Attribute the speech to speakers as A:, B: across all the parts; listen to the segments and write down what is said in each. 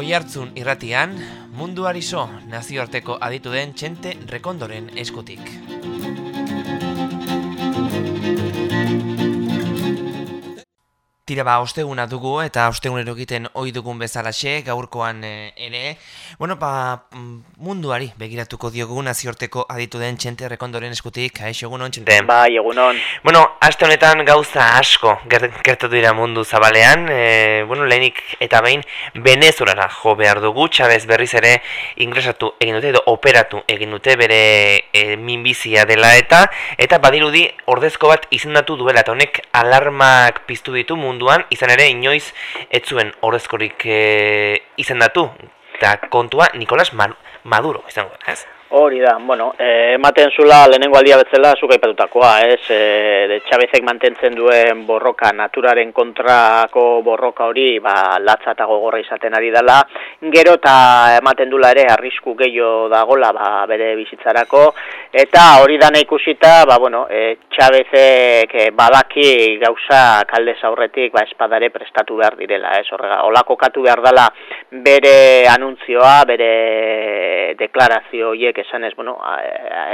A: Oihartzun irratian, munduari so nazioarteko aditu den txente rekondoren eskutik. Tira ba, osteguna dugu eta ostegunero egiten ohi dugun bezalaxe, gaurkoan e, ere. Bueno, ba, mm, munduari begiratuko diogu naziorteko aditu den txente rekondoren eskutik, haixo egunon txente?
B: Ba, egunon.
A: Bueno, aste honetan gauza asko gertatu dira mundu zabalean, e, bueno, lehenik eta behin Venezuela jo behar dugu, Chavez berriz ere ingresatu egin dute edo operatu egin dute bere e, minbizia dela eta eta badirudi ordezko bat izendatu duela eta honek alarmak piztu ditu mundu munduan, izan ere inoiz ez zuen horrezkorik e, izendatu. Eta kontua Nicolas Maduro izango, ez?
B: Hori da, bueno, eh, ematen zula lehenengo aldia betzela zuka ipatutakoa, ez? E, de Txabezek mantentzen duen borroka, naturaren kontrako borroka hori, ba, latza eta gogorra izaten ari dela. Gero eta ematen dula ere arrisku gehiago dagola ba, bere bizitzarako. Eta hori da ikusita, ba, bueno, e, Txabezek badaki gauza kalde zaurretik ba, espadare prestatu behar direla, ez? Horrega, olako katu behar dela bere anuntzioa, bere deklarazio hiek esan ez, bueno,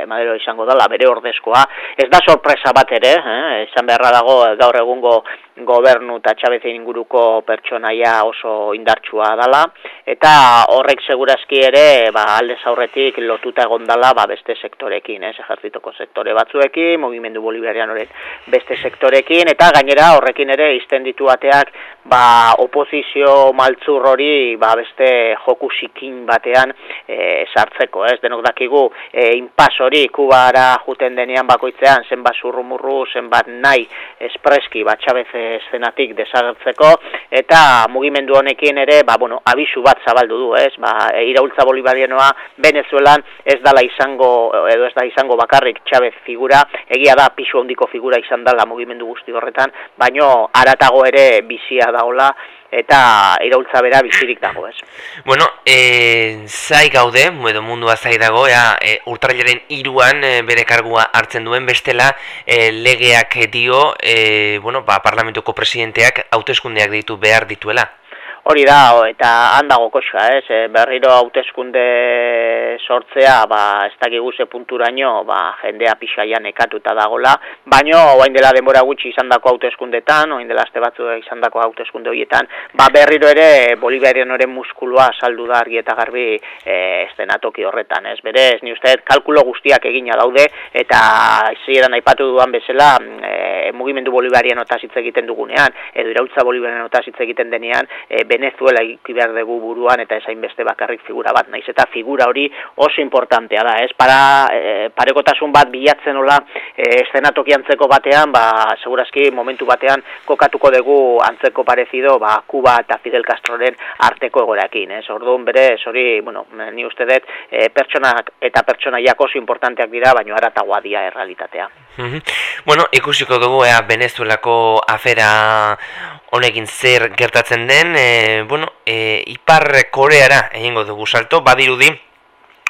B: emadero izango dela, bere ordezkoa. Ez da sorpresa bat ere, eh? esan beharra dago gaur egungo gobernu eta txabezein inguruko pertsonaia oso indartsua dela, eta horrek segurazki ere ba, alde zaurretik lotuta egon dela ba, beste sektorekin, ez, ejertzitoko sektore batzuekin, movimendu boliviarian horret beste sektorekin, eta gainera horrekin ere izten ditu bateak ba, oposizio maltzur hori ba, beste joku batean e, sartzeko, ez, denok dakigu e, inpas hori kubara juten denean bakoitzean, zenbat zurrumurru, zenbat nahi espreski bat txabeze eszenatik desagertzeko. Eta mugimendu honekin ere ba bueno abisu bat zabaldu du, ez? Ba iraultza bolivarianoa Venezuelan ez dala izango edo ez da izango bakarrik Chavez figura, egia da pisu hondiko figura izan dela mugimendu guzti horretan, baino aratago ere bizia daola eta iraultza bera bizirik dago, ez.
A: Bueno, e, zai gaude, edo mundua zai dago, ea, e, urtarrilaren iruan e, bere kargua hartzen duen bestela e, legeak dio, e, bueno, ba, parlamentuko presidenteak hauteskundeak ditu behar dituela.
B: Hori da, eta handago koxa, ez, e, berriro hauteskunde sortzea, ba, ez dakigu ze punturaino, ba, jendea pixaian ekatuta dagola, baino, oain dela denbora gutxi izan dako hauteskundetan, oain dela azte batzu izan dako hauteskunde horietan, ba, berriro ere, Bolivarian oren muskulua saldu da argi eta garbi e, estenatoki horretan, ez, bere, ez, ni uste, kalkulo guztiak egina daude, eta zieran aipatu duan bezala, e, mugimendu Bolivarian otaz hitz egiten dugunean, edo irautza Bolivarian otaz hitz egiten denean, e, Venezuela iki behar dugu buruan eta esain beste bakarrik figura bat naiz eta figura hori oso importantea da, ez? Para e, parekotasun bat bilatzen hola e, eszenatoki antzeko batean, ba segurazki momentu batean kokatuko dugu antzeko parezido, ba Cuba eta Fidel Castroren arteko egoraekin, ez? Orduan bere, hori, bueno, ni uste dut e, pertsonak eta pertsonaiak oso importanteak dira, baino aratagoa dia errealitatea.
A: Bueno, ikusiko dugu ea Venezuelako afera honekin zer gertatzen den, e, bueno, e, Ipar Koreara egingo dugu salto, badirudi,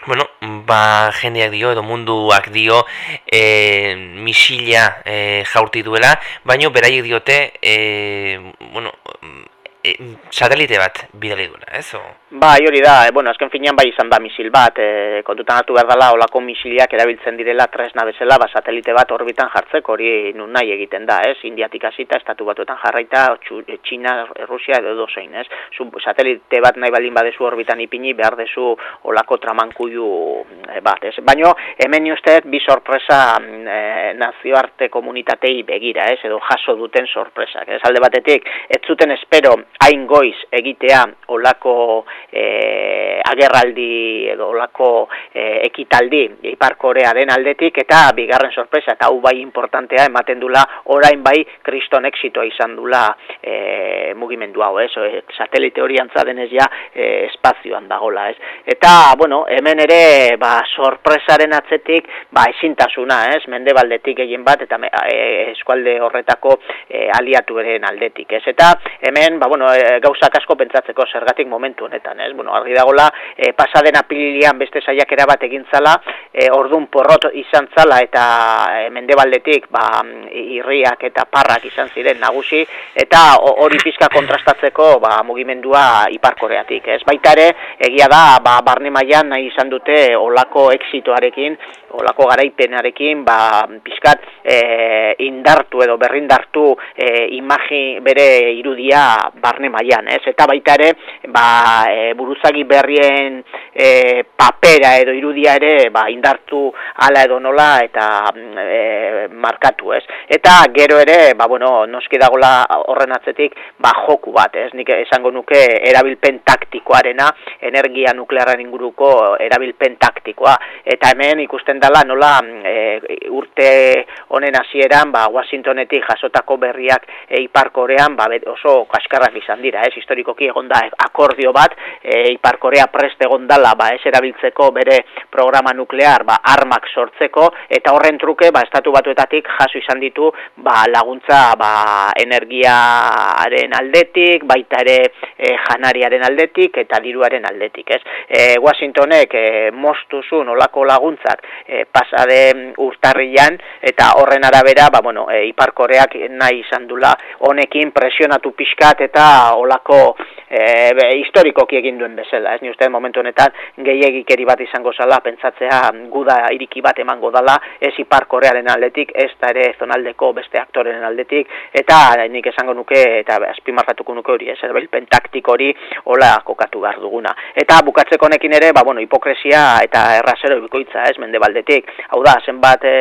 A: bueno, ba jendeak dio edo munduak dio e, misila e, jaurti duela, baino beraiek diote, e, bueno, e, satelite bat bidali duela, ez? O?
B: Ba, hori da, e, bueno, azken finean bai izan da misil bat, e, kontutan hartu behar dela, olako misiliak erabiltzen direla tresna bezala, ba, satelite bat orbitan jartzeko hori nun nahi egiten da, ez? Indiatik hasita estatu batuetan jarraita, China, Rusia edo dozein, ez? Zu, satelite bat nahi baldin badezu orbitan ipini, behar dezu olako tramankuiu e, bat, ez? Baino, hemen uste bi sorpresa e, nazioarte komunitatei begira, ez? Edo jaso duten sorpresak, ez? Alde batetik, ez zuten espero hain goiz egitea olako e, agerraldi edo olako e, ekitaldi Ipar Korearen aldetik eta bigarren sorpresa eta hau bai importantea ematen dula orain bai kriston exitoa izan dula e, mugimendu hau, ez? E, satelite hori antza denez ja e, espazioan dagola, ez? Eta, bueno, hemen ere ba, sorpresaren atzetik ba, ezintasuna, ez? Mendebaldetik egin bat eta e, eskualde horretako e, aliatu eren aldetik, ez? Eta hemen, ba, bueno, bueno, e, gauzak asko pentsatzeko zergatik momentu honetan, ez? Bueno, argi dagola, e, pasaden apilian beste saiakera bat egin zala, e, ordun porrot izan zala eta e, mendebaldetik, ba, irriak eta parrak izan ziren nagusi, eta hori pizka kontrastatzeko, ba, mugimendua iparkoreatik, ez? Baita ere, egia da, ba, barne mailan nahi izan dute olako exitoarekin, olako garaipenarekin, ba, pizkat e, indartu edo berrindartu e, imagi bere irudia barne mailan, ez? Eta baita ere, ba, e, buruzagi berrien e, papera edo irudia ere, ba, indartu ala edo nola eta e, markatu, ez? Eta gero ere, ba, bueno, noski dagola horren atzetik, ba, joku bat, ez? Nik esango nuke erabilpen taktikoarena, energia nuklearren inguruko erabilpen taktikoa. Eta hemen ikusten dela nola e, urte honen hasieran ba, Washingtonetik jasotako berriak e, Ipar Korean ba, oso kaskarrak izan dira, ez historikoki egonda akordio bat e, Ipar Korea prest egondala ba, ez erabiltzeko bere programa nuklear ba, armak sortzeko eta horren truke ba, estatu batuetatik jaso izan ditu ba, laguntza ba, energiaren aldetik, baita ere e, janariaren aldetik eta diruaren aldetik, ez? E, Washingtonek e, mostuzun olako laguntzak e, pasade urtarrian eta horren arabera ba, bueno, e, Iparkoreak nahi izan dula honekin presionatu pixkat eta olako e, historikoki egin duen bezala. Ez ni uste momentu honetan gehiagikeri bat izango zala pentsatzea guda iriki bat emango dala ez Iparkorearen aldetik ez da ere zonaldeko beste aktoren aldetik eta nik esango nuke eta azpimarratuko nuke hori ez erabilpen taktik hori hola kokatu behar duguna. Eta bukatzeko honekin ere ba, bueno, hipokresia eta errazero bikoitza ez mendebaldetik hau da, zenbat e,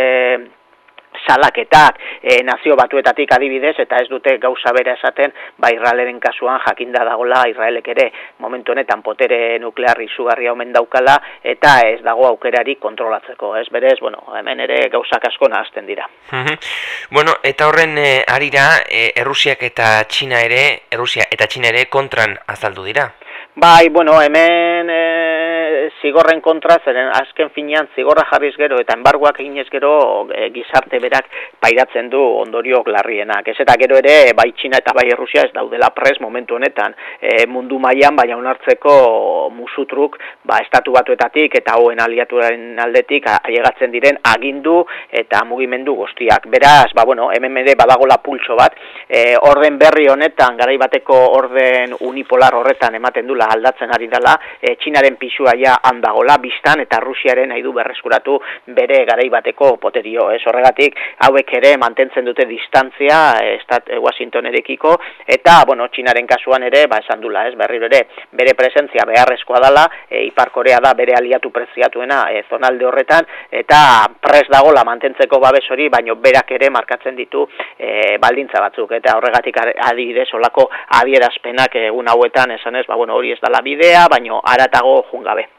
B: salaketak e, nazio batuetatik adibidez, eta ez dute gauza bere esaten, ba Israeleren kasuan jakinda dagola Israelek ere momentu honetan potere nuklear izugarria omen daukala, eta ez dago aukerari kontrolatzeko, ez berez, bueno, hemen ere gauzak asko nahazten dira.
A: bueno, eta horren e, arira, e, Errusiak eta Txina ere, Errusia eta Txina ere kontran azaldu dira?
B: Bai, bueno, hemen e, zigorren kontra, zeren azken finean zigorra jarriz gero eta enbarguak eginez gero e, gizarte berak pairatzen du ondorio larrienak. Ez eta gero ere, bai Txina eta bai Errusia ez daudela pres momentu honetan e, mundu mailan baina onartzeko musutruk ba, estatu batuetatik eta hoen aliatuaren aldetik aiegatzen diren agindu eta mugimendu guztiak. Beraz, ba, bueno, hemen ere badagola pulso bat, e, orden berri honetan, garaibateko orden unipolar horretan ematen dula aldatzen ari dela, e, Txinaren pisua ja handagola biztan eta Rusiaren nahi du berreskuratu bere garai bateko poterio. Ez horregatik hauek ere mantentzen dute distantzia estat e, Washingtonerekiko eta bueno, Txinaren kasuan ere ba esan dula, ez berriro ere bere presentzia beharrezkoa dela, e, Ipar da bere aliatu preziatuena e, zonalde horretan eta pres dagola mantentzeko babes hori, baino berak ere markatzen ditu e, baldintza batzuk eta horregatik adibidez olako adierazpenak egun hauetan esanez, ba bueno, hori ez dala bidea, baino aratago jungabe.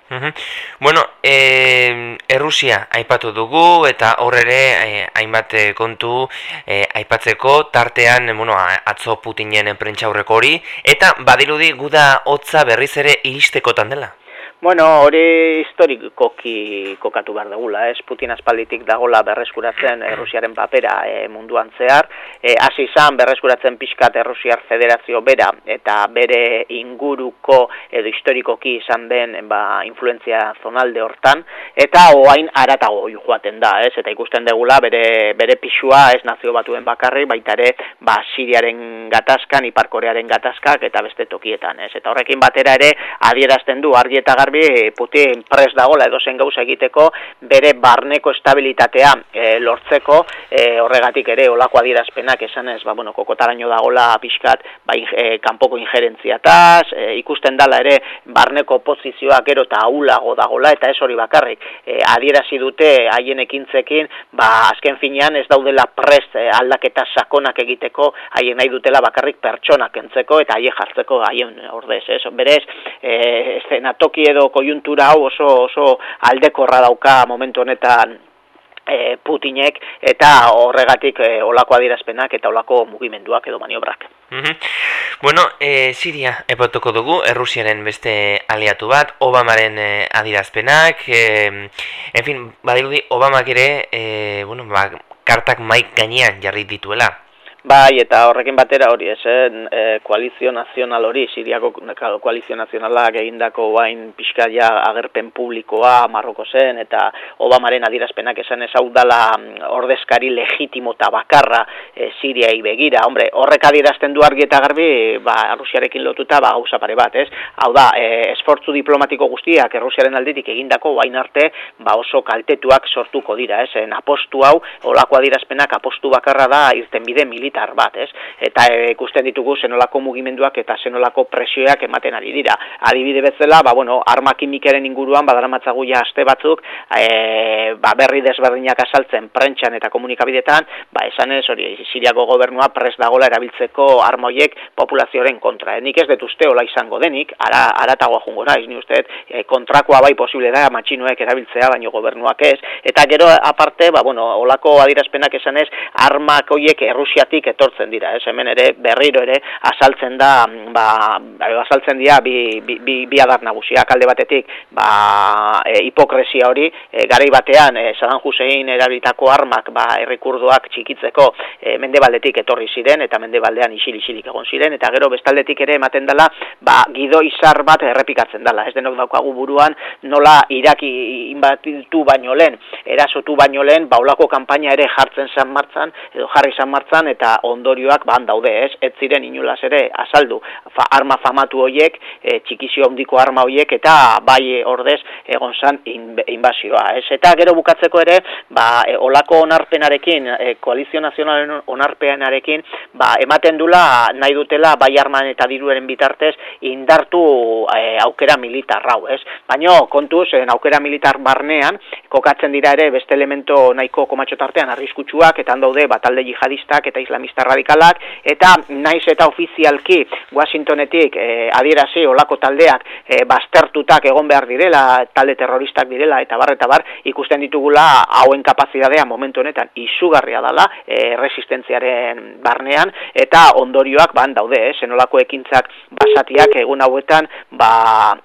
A: Bueno, e, Errusia aipatu dugu eta hor ere e, hainbat eh, kontu e, aipatzeko tartean bueno, atzo Putinen prentxaurreko hori eta badirudi guda hotza berriz ere iristekotan dela.
B: Bueno, hori historikoki kokatu behar dugula, ez? Putin aspalditik dagola berreskuratzen Errusiaren papera e, munduan zehar, e, hasi izan berreskuratzen pixkat Errusiar Federazio bera eta bere inguruko edo historikoki izan den ba, influenzia zonalde hortan, eta oain aratago joaten da, ez, eta ikusten degula bere, bere pixua ez nazio batuen bakarri, baita ere ba, Siriaren gatazkan, Iparkorearen gatazkak eta beste tokietan, ez, eta horrekin batera ere adierazten du argi eta garbi Putin pres dagola edo zen gauza egiteko bere barneko estabilitatea e, lortzeko e, horregatik ere olako adierazpenak esan ez, ba, bueno, kokotaraino dagola pixkat ba, e, kanpoko injerentziataz, e, ikusten dala ere barneko pozizioa gero eta aulago dagola eta ez hori bakarrik e, adierazi dute haien ekintzekin ba, azken finean ez daudela prest e, aldaketa sakonak egiteko haien nahi dutela bakarrik pertsonak entzeko eta haien jartzeko haien ordez, ez, berez e, estenatoki edo kojuntura hau oso oso aldekorra dauka momentu honetan e, Putinek eta horregatik e, olako adirazpenak eta olako mugimenduak edo maniobrak.
A: Mm Bueno, e, Siria epatuko dugu, Errusiaren beste aliatu bat, Obamaren e, adirazpenak, e, en fin, badirudi Obamak ere, e, bueno, ba, kartak maik gainean jarri dituela.
B: Bai, eta horrekin batera hori, esen, e, koalizio nazional hori, Siriako koalizio nazionalak egindako bain pixkaia agerpen publikoa Marroko zen, eta Obamaren adirazpenak esan ez hau dala mm, ordezkari legitimo eta bakarra e, Siriai begira. Hombre, horrek adierazten du argi eta garbi, ba, Rusiarekin lotuta, ba, gauza pare bat, ez? Hau da, e, esfortzu diplomatiko guztiak Errusiaren aldetik egindako bain arte, ba, oso kaltetuak sortuko dira, ez? En apostu hau, olako adirazpenak apostu bakarra da irten bide militar bat, ez? Eta e, ikusten ditugu zenolako mugimenduak eta zenolako presioak ematen ari dira. Adibide bezala, ba, bueno, arma kimikeren inguruan, badaramatzagu ja aste batzuk, e, ba, berri desberdinak asaltzen prentxan eta komunikabidetan, ba, esan ez, hori, Siriako gobernua pres dagola erabiltzeko armoiek populazioaren kontra. E, nik ez detuzte hola izango denik, ara, aratagoa jungo naiz, ni uste, e, kontrakoa bai posible da, matxinoek erabiltzea, baino gobernuak ez, eta gero aparte, ba, bueno, olako adirazpenak esan ez, armak hoiek Errusiatik etortzen dira, ez, hemen ere, berriro ere, asaltzen da, ba, asaltzen dira, bi, bi, bi, bi adar nagusiak. Alde batetik, ba, e, hipokresia hori, e, garai batean, e, Saddam Hussein erabilitako armak, ba, errikurdoak txikitzeko, e, mendebaldetik etorri ziren, eta mendebaldean isil-isilik egon ziren, eta gero bestaldetik ere ematen dela, ba, gido izar bat errepikatzen dela, ez denok daukagu buruan, nola iraki inbatitu baino lehen, erasotu baino lehen, baulako kanpaina ere jartzen zan martzan, edo jarri zan martzan, eta ondorioak ban daude, ez, ez ziren inulaz ere azaldu, fa, arma famatu hoiek, e, txikizio handiko arma hoiek, eta bai ordez egon zan inbazioa, ez, eta gero bukatzeko ere, ba, e, olako onarpenarekin, e, koalizio nazionalen onarpenarekin, ba, ematen dula nahi dutela bai arman eta diruaren bitartez indartu e, aukera militar hau, ez? Baino kontuz, en aukera militar barnean kokatzen dira ere beste elemento nahiko komatxo tartean arriskutsuak eta daude batalde jihadistak eta islamista radikalak eta naiz eta ofizialki Washingtonetik e, adierazi olako taldeak e, baztertutak egon behar direla, talde terroristak direla eta bar eta bar ikusten ditugula hauen kapazitatea momentu honetan izugarria dela e, resistentziaren barnean eta ondorioak ban daude, eh? zenolako ekintzak basatiak egun hauetan ba,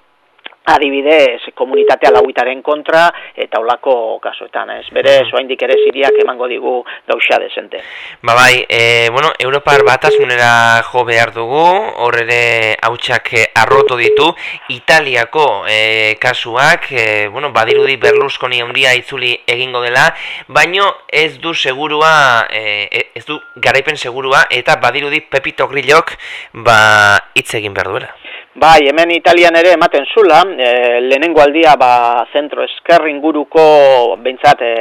B: adibidez komunitatea lauitaren kontra eta olako kasuetan, ez bere zoaindik ere siriak emango digu dauxa desente.
A: Ba bai, e, bueno, Europar batasunera jo behar dugu, hor ere hautsak e, arroto ditu, Italiako e, kasuak, e, bueno, badirudi Berlusconi handia itzuli egingo dela, baino ez du segurua, e, e, ez du garaipen segurua, eta badirudi Pepito Grillok ba, hitz egin behar duela.
B: Bai, hemen Italian ere ematen zula, e, lehenengo aldia ba, zentro eskerri inguruko behintzat e,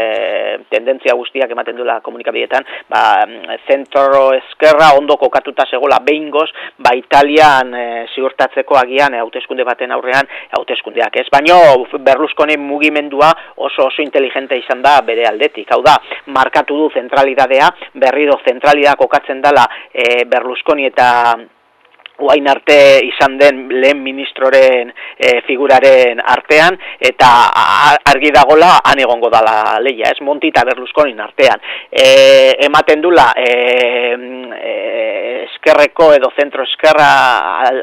B: tendentzia guztiak ematen duela komunikabietan, ba, zentro eskerra ondo kokatuta segola behingoz, ba, Italian e, ziurtatzeko agian hauteskunde baten aurrean hauteskundeak ez. Baino Berlusconi mugimendua oso oso inteligente izan da bere aldetik. Hau da, markatu du zentralidadea, berrido zentralidad kokatzen dela e, Berlusconi eta guain arte izan den lehen ministroren e, figuraren artean, eta argi dagola han egongo dala leia, ez Monti eta Berlusconin artean. E, ematen dula, e, e, eskerreko edo zentro eskerra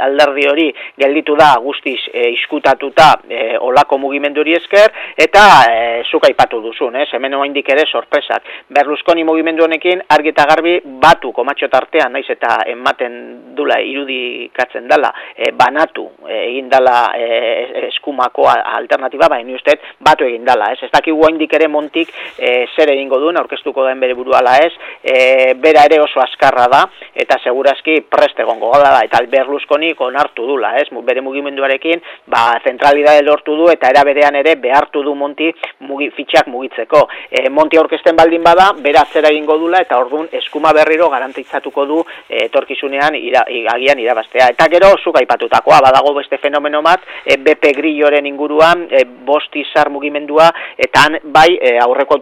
B: alderdi hori gelditu da guztiz e, iskutatuta e, olako mugimenduri esker, eta e, zuka ipatu duzun, ez? hemen oaindik ere sorpresak. Berlusconi mugimendu honekin argi eta garbi batu komatxo tartean, naiz eta ematen dula irudi irudikatzen dela e, banatu e, egin dela e, eskumako alternatiba, baina uste batu egin dela, ez? Ez dakigu haindik ere montik e, zer egingo duen, aurkeztuko den bere buruala ez, e, bera ere oso askarra da, eta segurazki preste gongo da, eta Berlusconik onartu dula, ez? Bere mugimenduarekin, ba, zentralidade lortu du, eta era berean ere behartu du monti mugi, fitxak mugitzeko. E, monti aurkezten baldin bada, bera zera egingo dula, eta ordun eskuma berriro garantitzatuko du etorkizunean ira, agian irabaztea. Eta gero, zuk aipatutakoa, badago beste fenomeno bat, e, BP Grilloren inguruan, e, bosti zar mugimendua, eta bai, e, aurreko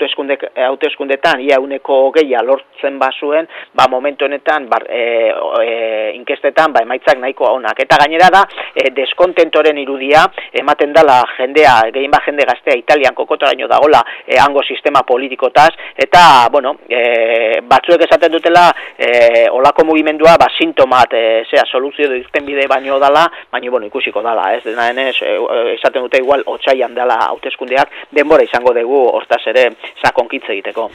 B: hauteskundetan, ia uneko geia lortzen bazuen, ba, momentu honetan, bar, e, e, inkestetan ba, emaitzak nahiko onak. Eta gainera da, e, deskontentoren irudia, ematen dala jendea, gehien ba jende gaztea Italian kokotoraino dagola e, hango sistema politikotaz, eta, bueno, e, batzuek esaten dutela, e, olako mugimendua, ba, sintomat, e, zera, soluzio dizten bide baino dala, baina, bueno, ikusiko dala, ez, dena denez, e, esaten dute igual, otxaian dela hauteskundeak, denbora izango dugu, hortaz ere, sakonkitze egiteko.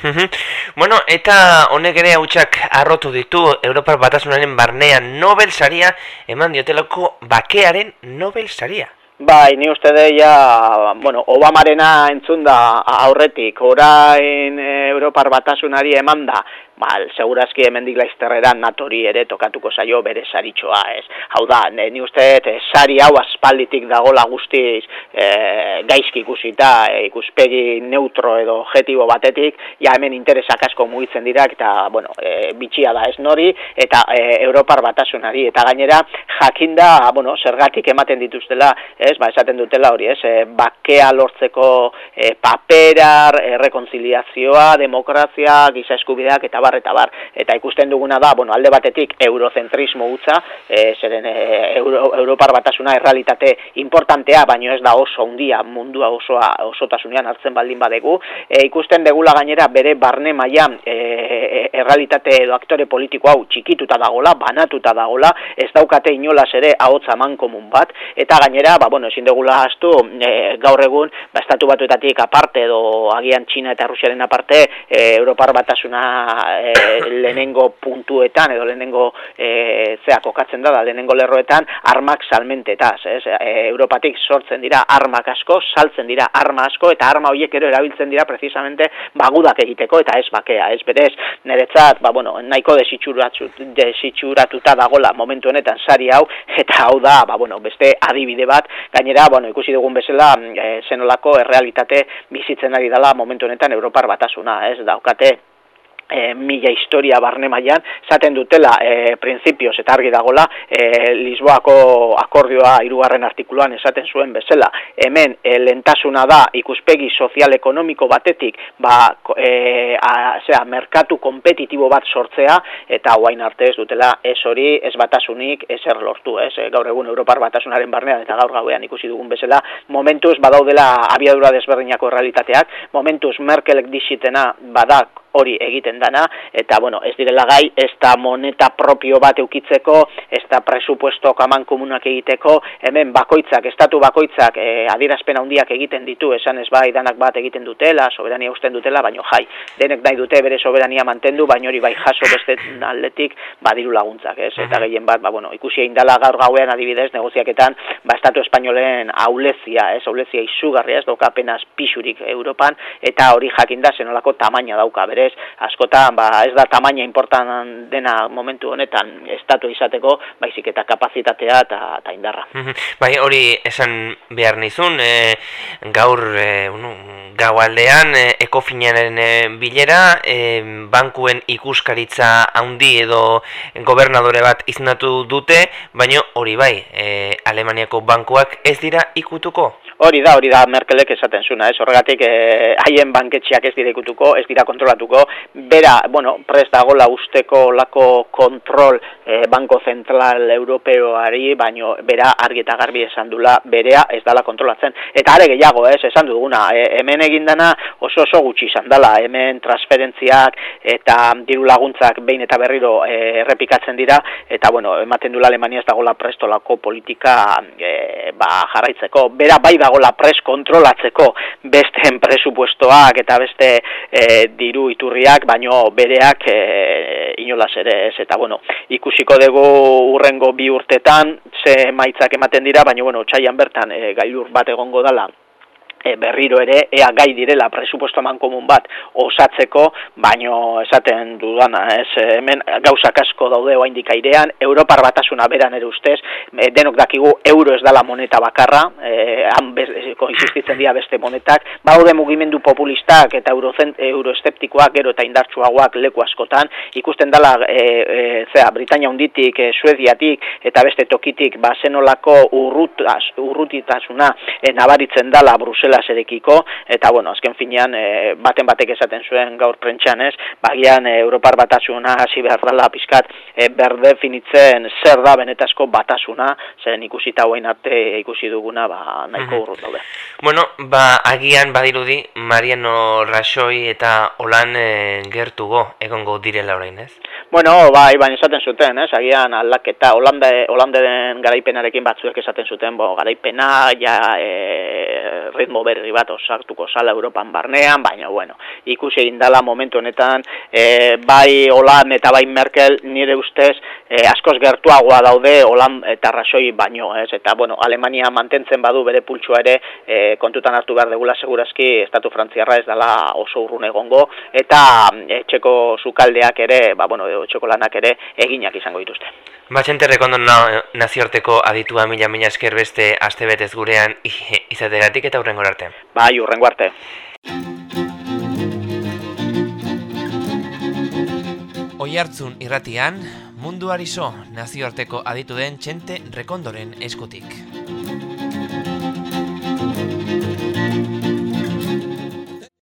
A: bueno, eta honek ere hautsak arrotu ditu Europar Batasunaren barnean Nobel saria eman diotelako bakearen Nobel saria.
B: Bai, ni uste deia, bueno, Obamarena entzun da aurretik, orain Europar Batasunari eman da, Bal, segurazki hemendik laizterreran natori ere tokatuko zaio bere saritxoa, ez. Hau da, ni uste, e, sari hau aspalditik dagola guztiz e, gaizki ikusita, e, ikuspegi neutro edo objetibo batetik, ja hemen interesak asko mugitzen dira, eta, bueno, e, bitxia da ez nori, eta e, Europar batasunari, eta gainera, jakinda, bueno, zergatik ematen dituztela, ez, ba, esaten dutela hori, ez, e, bakea lortzeko e, paperar, e, rekonziliazioa, demokrazia, giza eskubideak, eta bar, eta bar, eta ikusten duguna da, bueno, alde batetik eurocentrismo utza, e, zeren e, Euro, Europar batasuna errealitate importantea, baino ez da oso handia mundua osoa osotasunean hartzen baldin badegu, e, ikusten degula gainera bere barne mailan e, errealitate edo aktore politiko hau txikituta dagola, banatuta dagola, ez daukate inolas ere ahotsa man komun bat, eta gainera, ba, bueno, ezin degula hastu, e, gaur egun, ba, estatu batuetatik aparte, edo agian Txina eta Rusiaren aparte, e, Europar batasuna e, lehenengo puntuetan edo lehenengo e, zea kokatzen da da lehenengo lerroetan armak salmentetaz, ez? E, Europatik sortzen dira armak asko, saltzen dira arma asko eta arma horiek ero erabiltzen dira precisamente bagudak egiteko eta ez bakea, ez berez, niretzat, ba, bueno, nahiko desitxuratuta dagola momentu honetan sari hau eta hau da, ba, bueno, beste adibide bat, gainera, bueno, ikusi dugun bezala e, zenolako errealitate bizitzen ari dela momentu honetan Europar batasuna, ez? Daukate e, mila historia barne mailan zaten dutela e, printzipioz eta argi dagola e, Lisboako akordioa hirugarren artikuluan esaten zuen bezala. Hemen e, lentasuna da ikuspegi sozial ekonomiko batetik ba e, a, merkatu kompetitibo bat sortzea eta guain arte ez dutela ez hori ez batasunik ezer lortu ez? E, gaur egun Europar batasunaren barnean eta gaur gauean ikusi dugun bezala momentuz badaudela abiadura desberdinako realitateak momentuz Merkelek disitena badak hori egiten dana, eta bueno, ez direla gai, ez da moneta propio bat eukitzeko, ez da presupuesto kaman komunak egiteko, hemen bakoitzak, estatu bakoitzak e, adierazpen handiak egiten ditu, esan ez bai danak bat egiten dutela, soberania usten dutela, baino jai, denek nahi dute bere soberania mantendu, baino hori bai jaso beste aldetik badiru laguntzak, ez? Eta gehien bat, ba, bueno, ikusi indala gaur gauean adibidez, negoziaketan, estatu espainolen aulezia, ez? Aulezia izugarria, ez? Doka apenas pisurik Europan, eta hori jakinda zenolako tamaina dauka, bere berez, askotan, ba, ez da tamaina importan dena momentu honetan estatu izateko, baizik eta kapazitatea eta, indarra.
A: Bai, hori esan behar nizun, e, gaur e, unu, gau aldean, e, ekofinaren e, bilera, e, bankuen ikuskaritza handi edo gobernadore bat iznatu dute, baina hori bai, e, Alemaniako bankuak ez dira ikutuko?
B: Hori da, hori da Merkelek esaten zuna, ez? Horregatik eh, haien banketxeak ez dira ikutuko, ez dira kontrolatuko, bera, bueno, prest dago usteko lako kontrol eh, Banko Zentral Europeoari, baino bera argi eta garbi esan dula, berea ez dala kontrolatzen. Eta are gehiago, ez, esan duguna, e, hemen egindana oso oso gutxi izan dela, hemen transferentziak eta diru laguntzak behin eta berriro e, errepikatzen dira, eta bueno, ematen dula Alemania ez dagoela prestolako politika e, ba, jarraitzeko. Bera bai da dagola pres kontrolatzeko beste presupuestoak eta beste e, diru iturriak, baino bereak e, inolaz ere ez, eta bueno, ikusiko dugu urrengo bi urtetan, ze maitzak ematen dira, baino bueno, txaian bertan e, gailur bat egongo dala, e, berriro ere ea gai direla presupuesto komun bat osatzeko, baino esaten dudana, ez, hemen gauzak asko daude oraindik airean, Europar batasuna beran ere ustez, e, denok dakigu euro ez dala moneta bakarra, e, han insistitzen dira beste monetak, baude mugimendu populistak eta eurocent, euroesteptikoak gero eta indartsuagoak leku askotan, ikusten dala e, e, zera, Britania unditik, e, Suediatik eta beste tokitik basenolako urrutaz, urrutitasuna e, nabaritzen dala Brusel Bruselaserekiko, eta bueno, azken finean, e, baten batek esaten zuen gaur prentxan ez, bagian e, Europar batasuna hasi behar dela pizkat e, berde finitzen zer da benetazko batasuna, zen ikusi hauen arte ikusi duguna, ba, nahiko mm -hmm. daude.
A: Bueno, ba, agian badirudi, Mariano Rasoi eta Olan e, gertugo egongo direla orain ez?
B: Bueno, bai, baina esaten zuten, ez, agian aldaketa, Holande, Holanderen garaipenarekin batzuek esaten zuten, bo, garaipena, ja, e, ritmo berri bat osartuko sala Europan barnean, baina, bueno, ikusi egin dala momentu honetan, e, bai Holand eta bai Merkel nire ustez, e, askoz gertuagoa daude Holand eta Rasoi baino, ez, eta, bueno, Alemania mantentzen badu bere pultsua ere, e, kontutan hartu behar degula segurazki, estatu frantziarra ez dela oso urrun egongo, eta etxeko sukaldeak ere, ba, bueno, txokolanak ere eginak izango dituzte.
A: Batxente rekondo na, naziorteko aditua mila mila esker beste aste betez gurean izateratik eta hurrengo arte.
B: Bai, hurrengo arte.
A: Oi hartzun irratian, mundu arizo nazioarteko aditu den txente rekondoren eskutik.